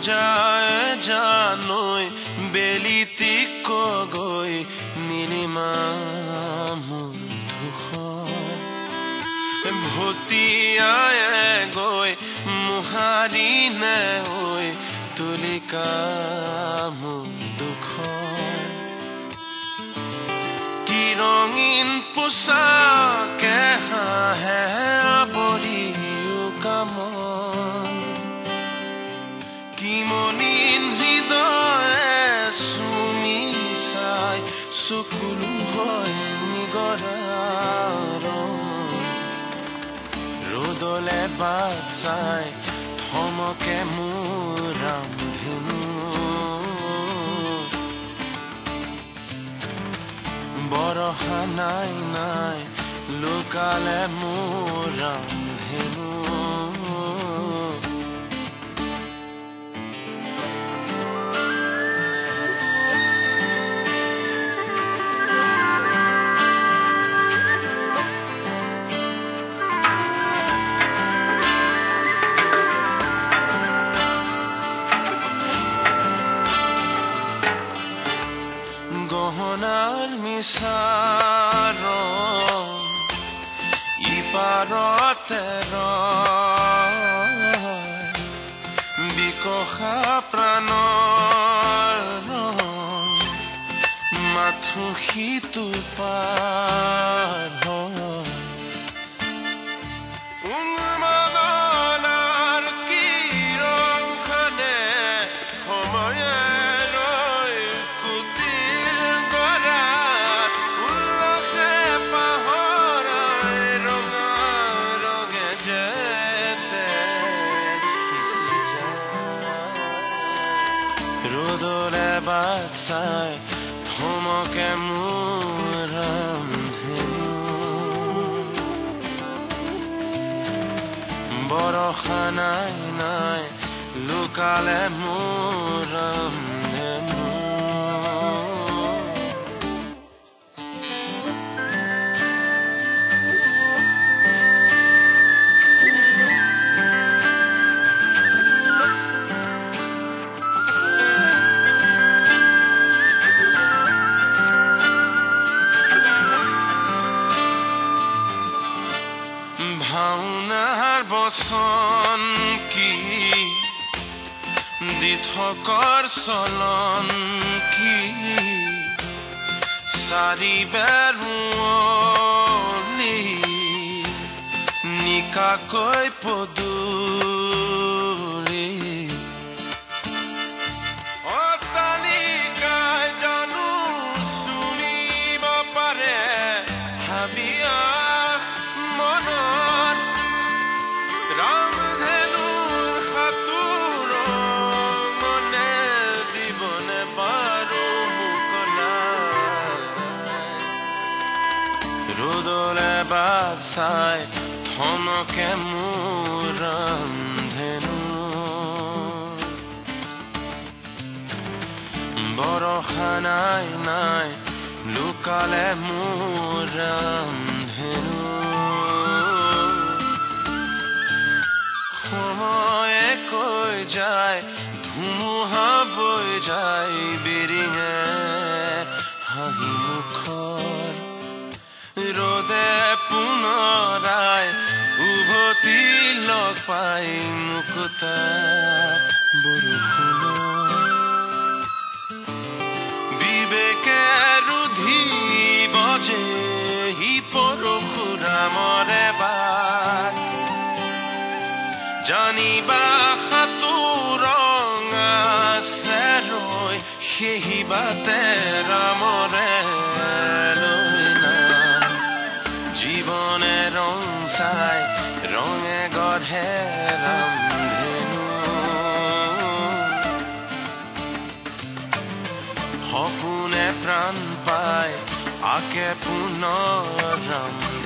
যায় জানৈ বেলিতিক গৈ নীলিমা ভতিয়ায়ে গৈ মোহাৰি নে ঐ তুলিকা দুখ কি ৰঙীন পোচাকে হাঁহে আৱৰি কাম চাই চকুলো হয় নিগৰাৰ ৰ'দলে বাট চাই থমকে মোৰ ৰামধেনু বৰষা নাই নাই লুকালে মোৰ ৰামধেনু গহনাৰ মিছাৰ ইপাৰতে বিকশা প্ৰাণ মাথো সিটো পাৰ উন্মাদনাৰ ৰ'দলে বাট চাই থমকে মোৰ বৰষা নাই নাই লুকালে মোৰ দিঠকৰ চলন কি? চাৰিবেৰুৱলি নিকাকৈ পদূলি ৰ'দলে বাট চাই থমকে মোৰ ৰামধেনু বৰষা নাই নাই লুকালে মোৰ ৰামধেনু সময়ে কৈ যায় ধুমুহা বৈ যায় বিৰিঙে হাঁহি মুখৰ ৰ'দে পুনৰাই উভতি লগ পাই মুকুতা বৰষুণৰ বিবেকে ৰুধিব যে সি পৰশুৰামৰে বাট জানিবা সাঁতোৰং আছে ৰৈ সেই বাটে ৰামৰে চাই ৰঙে গঢ়ে ৰামধেনু সপোনে প্ৰাণ পায় আকে পুনৰ ৰামধেনু